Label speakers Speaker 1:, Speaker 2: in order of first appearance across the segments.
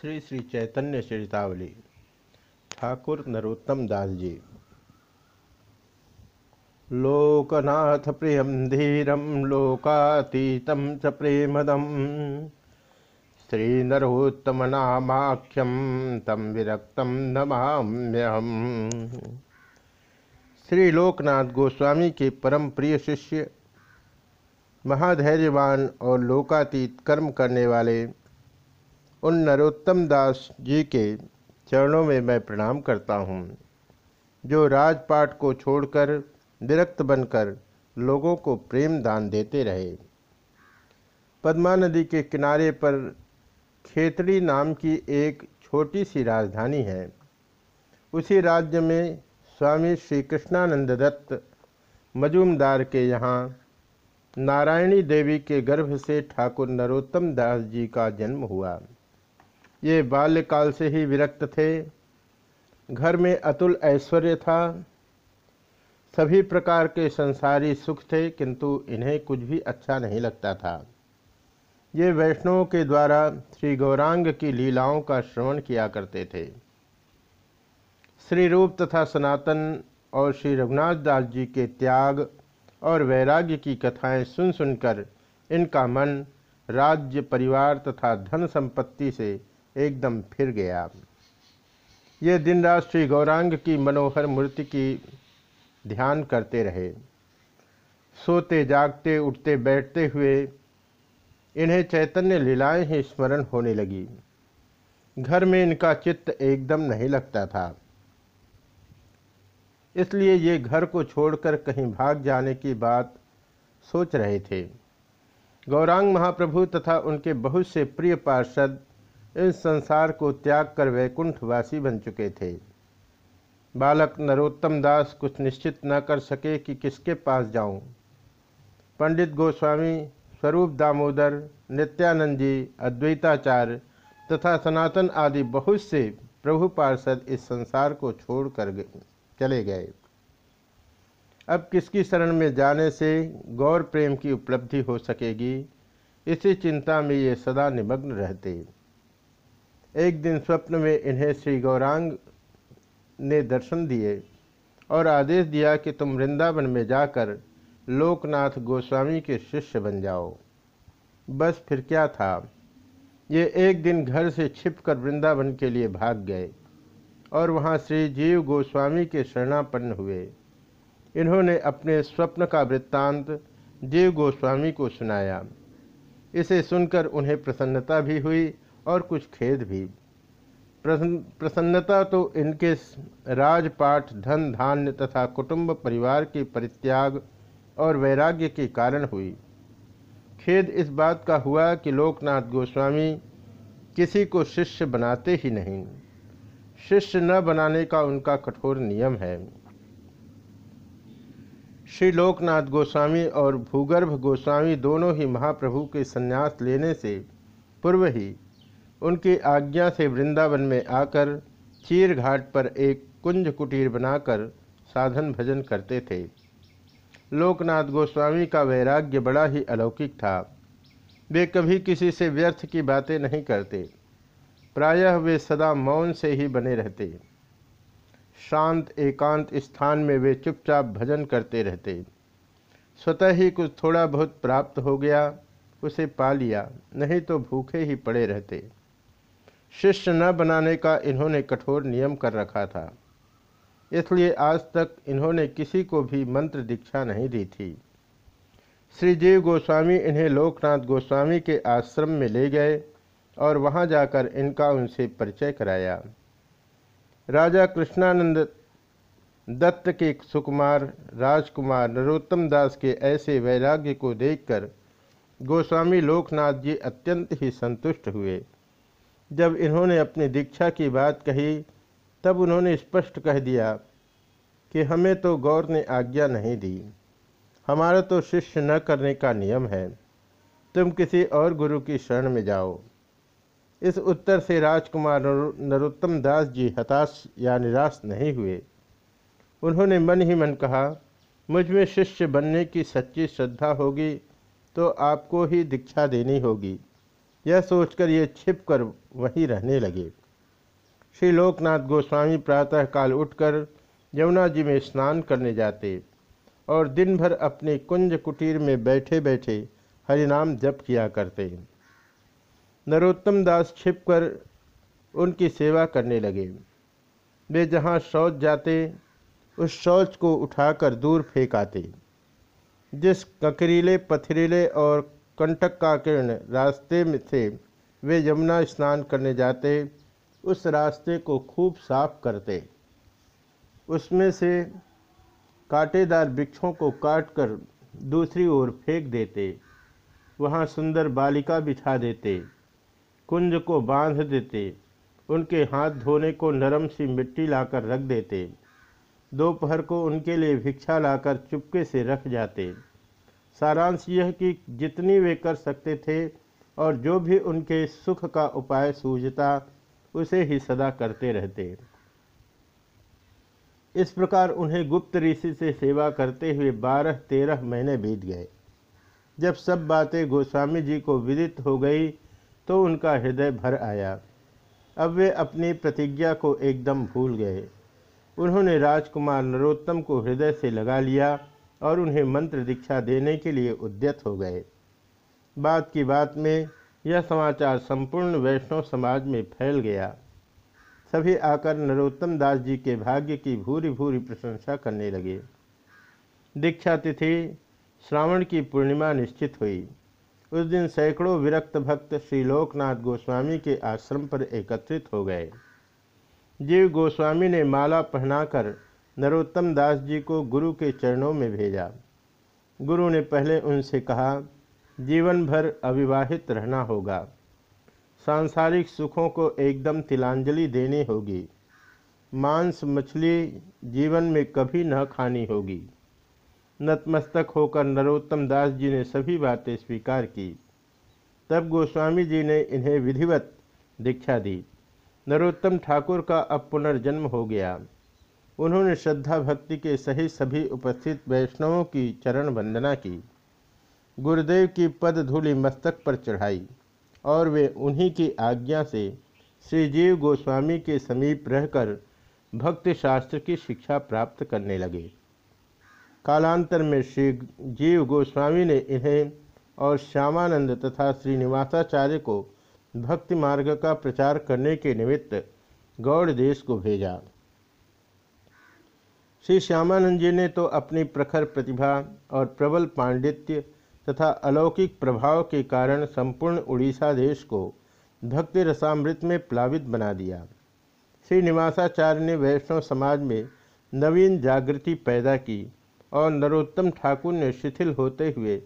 Speaker 1: श्री श्री चैतन्य चरितावली। ठाकुर नरोत्तम दास जी। लोकनाथ प्रियम धीरम लोकातीतम च प्रेमदम श्री नरोत्तम नामाख्यम तम विरक्तम नमाम्यहम श्री लोकनाथ गोस्वामी के परम प्रिय शिष्य, महाधैर्यवान और लोकातीत कर्म करने वाले उन नरोत्तम दास जी के चरणों में मैं प्रणाम करता हूँ, जो राजपाट को छोड़कर विरक्त बनकर लोगों को प्रेम दान देते रहे। पद्मा नदी के किनारे पर खेतड़ी नाम की एक छोटी सी राजधानी है। उसी राज्य में स्वामी श्री कृष्णानंद दत्त, मजूमदार के यहाँ नारायणी देवी के गर्भ से ठाकुर नरोत्तम दास जी का जन्म हुआ। ये बाल्यकाल से ही विरक्त थे। घर में अतुल ऐश्वर्य था। सभी प्रकार के संसारी सुख थे, किंतु इन्हें कुछ भी अच्छा नहीं लगता था। ये वैष्णवों के द्वारा श्री गौरांग की लीलाओं का श्रवण किया करते थे। श्री रूप तथा सनातन और श्री रघुनाथ दास जी के त्याग और वैराग्य की कथाएँ सुन सुनकर इनका मन राज्य, परिवार तथा धन संपत्ति से एकदम फिर गया। ये दिन रात श्री गौरांग की मनोहर मूर्ति की ध्यान करते रहे। सोते, जागते, उठते, बैठते हुए इन्हें चैतन्य लीलाएँ ही स्मरण होने लगी। घर में इनका चित्त एकदम नहीं लगता था। इसलिए ये घर को छोड़कर कहीं भाग जाने की बात सोच रहे थे। गौरांग महाप्रभु तथा उनके बहुत से प्रिय पार्षद इस संसार को त्याग कर वैकुंठवासी बन चुके थे। बालक नरोत्तम दास कुछ निश्चित न कर सके कि किसके पास जाऊँ। पंडित गोस्वामी, स्वरूप दामोदर, नित्यानंद जी, अद्वैताचार्य तथा सनातन आदि बहुत से प्रभु पार्षद इस संसार को छोड़ कर चले गए। अब किसकी शरण में जाने से गौर प्रेम की उपलब्धि हो सकेगी, इसी चिंता में ये सदा निमग्न रहते। एक दिन स्वप्न में इन्हें श्री गौरांग ने दर्शन दिए और आदेश दिया कि तुम वृंदावन में जाकर लोकनाथ गोस्वामी के शिष्य बन जाओ। बस फिर क्या था? ये एक दिन घर से छिपकर वृंदावन के लिए भाग गए और वहाँ श्री जीव गोस्वामी के शरणापन्न हुए। इन्होंने अपने स्वप्न का वृत्तांत जीव गोस्वामी को सुनाया। इसे सुनकर उन्हें प्रसन्नता भी हुई और कुछ खेद भी। प्रसन्नता तो इनके राजपाठ धन, धान्य तथा कुटुंब परिवार के परित्याग और वैराग्य के कारण हुई। खेद इस बात का हुआ कि लोकनाथ गोस्वामी किसी को शिष्य बनाते ही नहीं। शिष्य न बनाने का उनका कठोर नियम है। श्री लोकनाथ गोस्वामी और भूगर्भ गोस्वामी दोनों ही महाप्रभु के संन्यास लेने से पूर्व ही उनकी आज्ञा से वृंदावन में आकर चीर घाट पर एक कुंज कुटीर बनाकर साधन भजन करते थे। लोकनाथ गोस्वामी का वैराग्य बड़ा ही अलौकिक था। वे कभी किसी से व्यर्थ की बातें नहीं करते। प्रायः वे सदा मौन से ही बने रहते। शांत, एकांत स्थान में वे चुपचाप भजन करते रहते। स्वतः ही कुछ थोड़ा बहुत प्राप्त हो गया, उसे पा लिया, नहीं तो भूखे ही पड़े रहते। शिष्य न बनाने का इन्होंने कठोर नियम कर रखा था। इसलिए आज तक इन्होंने किसी को भी मंत्र दीक्षा नहीं दी थी। श्री जीव गोस्वामी इन्हें लोकनाथ गोस्वामी के आश्रम में ले गए और वहाँ जाकर इनका उनसे परिचय कराया। राजा कृष्णानंद दत्त के सुकुमार, राजकुमार नरोत्तम दास के ऐसे वैराग्य को देखकर गोस्वामी लोकनाथ जी अत्यंत ही संतुष्ट हुए। जब इन्होंने अपनी दीक्षा की बात कही, तब उन्होंने स्पष्ट कह दिया कि हमें तो गौर ने आज्ञा नहीं दी। हमारा तो शिष्य न करने का नियम है। तुम किसी और गुरु की शरण में जाओ। इस उत्तर से राजकुमार नरोत्तम दास जी हताश या निराश नहीं हुए। उन्होंने मन ही मन कहा, मुझमें शिष्य बनने की सच्ची श्रद्धा होगी तो आपको ही दीक्षा देनी होगी। यह सोचकर ये छिप कर वहीं रहने लगे। श्री लोकनाथ गोस्वामी प्रातःकाल उठकर यमुना जी में स्नान करने जाते और दिन भर अपने कुंज कुटीर में बैठे बैठे हरिनाम जप किया करते। नरोत्तम दास छिपकर उनकी सेवा करने लगे। वे जहाँ शौच जाते, उस शौच को उठाकर दूर फेंक आते जिस ककरीले, पथरीले और कंटक का किरण रास्ते में से वे यमुना स्नान करने जाते, उस रास्ते को खूब साफ़ करते। उसमें से कांटेदार वृक्षों को काटकर दूसरी ओर फेंक देते, वहाँ सुंदर बालिका बिछा देते, कुंज को बाँध देते, उनके हाथ धोने को नरम सी मिट्टी लाकर रख देते, दोपहर को उनके लिए भिक्षा लाकर चुपके से रख जाते। सारांश यह कि जितनी वे कर सकते थे और जो भी उनके सुख का उपाय सूझता, उसे ही सदा करते रहते। इस प्रकार उन्हें गुप्त ऋषि से सेवा करते हुए बारह तेरह महीने बीत गए। जब सब बातें गोस्वामी जी को विदित हो गई तो उनका हृदय भर आया। अब वे अपनी प्रतिज्ञा को एकदम भूल गए। उन्होंने राजकुमार नरोत्तम को हृदय से लगा लिया और उन्हें मंत्र दीक्षा देने के लिए उद्यत हो गए। बात की बात में यह समाचार संपूर्ण वैष्णव समाज में फैल गया। सभी आकर नरोत्तम दास जी के भाग्य की भूरी भूरी प्रशंसा करने लगे। दीक्षा तिथि श्रावण की पूर्णिमा निश्चित हुई। उस दिन सैकड़ों विरक्त भक्त श्री लोकनाथ गोस्वामी के आश्रम पर एकत्रित हो गए। जीव गोस्वामी ने माला पहनाकर नरोत्तम दास जी को गुरु के चरणों में भेजा। गुरु ने पहले उनसे कहा जीवन भर अविवाहित रहना होगा। सांसारिक सुखों को एकदम तिलांजलि देनी होगी। मांस मछली जीवन में कभी न खानी होगी। नतमस्तक होकर नरोत्तम दास जी ने सभी बातें स्वीकार की। तब गोस्वामी जी ने इन्हें विधिवत दीक्षा दी। नरोत्तम ठाकुर का अब पुनर्जन्म हो गया। उन्होंने श्रद्धा भक्ति के सही सभी उपस्थित वैष्णवों की चरण वंदना की। गुरुदेव की पद धूलि मस्तक पर चढ़ाई और वे उन्हीं की आज्ञा से श्री जीव गोस्वामी के समीप रहकर भक्ति शास्त्र की शिक्षा प्राप्त करने लगे। कालांतर में श्री जीव गोस्वामी ने इन्हें और श्यामानंद तथा श्रीनिवासाचार्य को भक्ति मार्ग का प्रचार करने के निमित्त गौड़ देश को भेजा। श्री श्यामानंद जी ने तो अपनी प्रखर प्रतिभा और प्रबल पांडित्य तथा अलौकिक प्रभाव के कारण संपूर्ण उड़ीसा देश को भक्ति रसामृत में प्लावित बना दिया। श्री निवासाचार्य ने वैष्णव समाज में नवीन जागृति पैदा की और नरोत्तम ठाकुर ने शिथिल होते हुए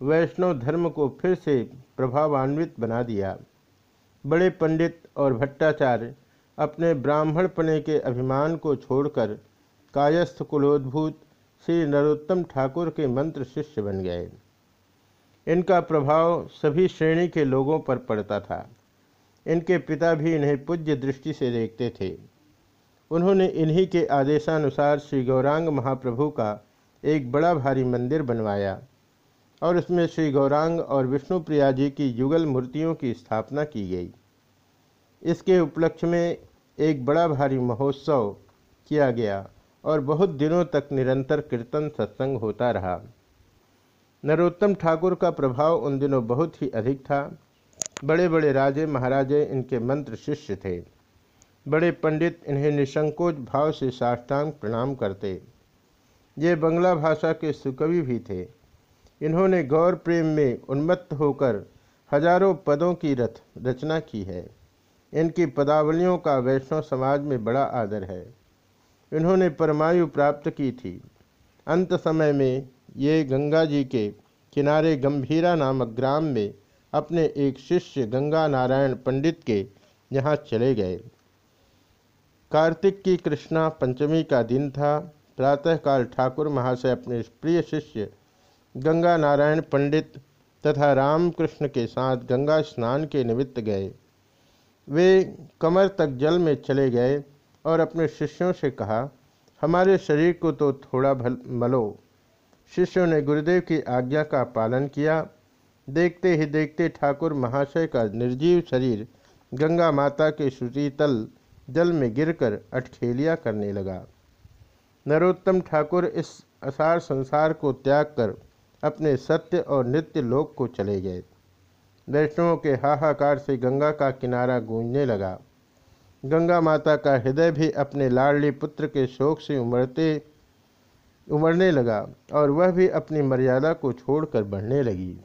Speaker 1: वैष्णव धर्म को फिर से प्रभावान्वित बना दिया। बड़े पंडित और भट्टाचार्य अपने ब्राह्मणपने के अभिमान को छोड़कर कायस्थ कुलोद्भूत श्री नरोत्तम ठाकुर के मंत्र शिष्य बन गए। इनका प्रभाव सभी श्रेणी के लोगों पर पड़ता था। इनके पिता भी इन्हें पूज्य दृष्टि से देखते थे। उन्होंने इन्हीं के आदेशानुसार श्री गौरांग महाप्रभु का एक बड़ा भारी मंदिर बनवाया और उसमें श्री गौरांग और विष्णुप्रिया जी की युगल मूर्तियों की स्थापना की गई। इसके उपलक्ष्य में एक बड़ा भारी महोत्सव किया गया। और बहुत दिनों तक निरंतर कीर्तन सत्संग होता रहा। नरोत्तम ठाकुर का प्रभाव उन दिनों बहुत ही अधिक था। बड़े बड़े राजे महाराजे इनके मंत्र शिष्य थे। बड़े पंडित इन्हें निसंकोच भाव से साष्टांग प्रणाम करते। ये बंगला भाषा के सुकवि भी थे। इन्होंने गौर प्रेम में उन्मत्त होकर हज़ारों पदों की रथ रचना की है। इनकी पदावलियों का वैष्णव समाज में बड़ा आदर है। इन्होंने परमायु प्राप्त की थी। अंत समय में ये गंगा जी के किनारे गंभीरा नामक ग्राम में अपने एक शिष्य गंगा नारायण पंडित के यहाँ चले गए। कार्तिक की कृष्णा पंचमी का दिन था। प्रातःकाल ठाकुर महाशय अपने प्रिय शिष्य गंगा नारायण पंडित तथा रामकृष्ण के साथ गंगा स्नान के निमित्त गए। वे कमर तक जल में चले गए। और अपने शिष्यों से कहा, हमारे शरीर को तो थोड़ा भल, मलो। शिष्यों ने गुरुदेव की आज्ञा का पालन किया। देखते ही देखते ठाकुर महाशय का निर्जीव शरीर गंगा माता के श्रुतितल जल में गिरकर अटखेलिया करने लगा। नरोत्तम ठाकुर इस असार संसार को त्याग कर अपने सत्य और नित्य लोक को चले गए। वैष्णवों के हाहाकार से गंगा का किनारा गूंजने लगा। गंगा माता का हृदय भी अपने लाडली पुत्र के शोक से उमड़ते, उमड़ने लगा और वह भी अपनी मर्यादा को छोड़कर बढ़ने लगी।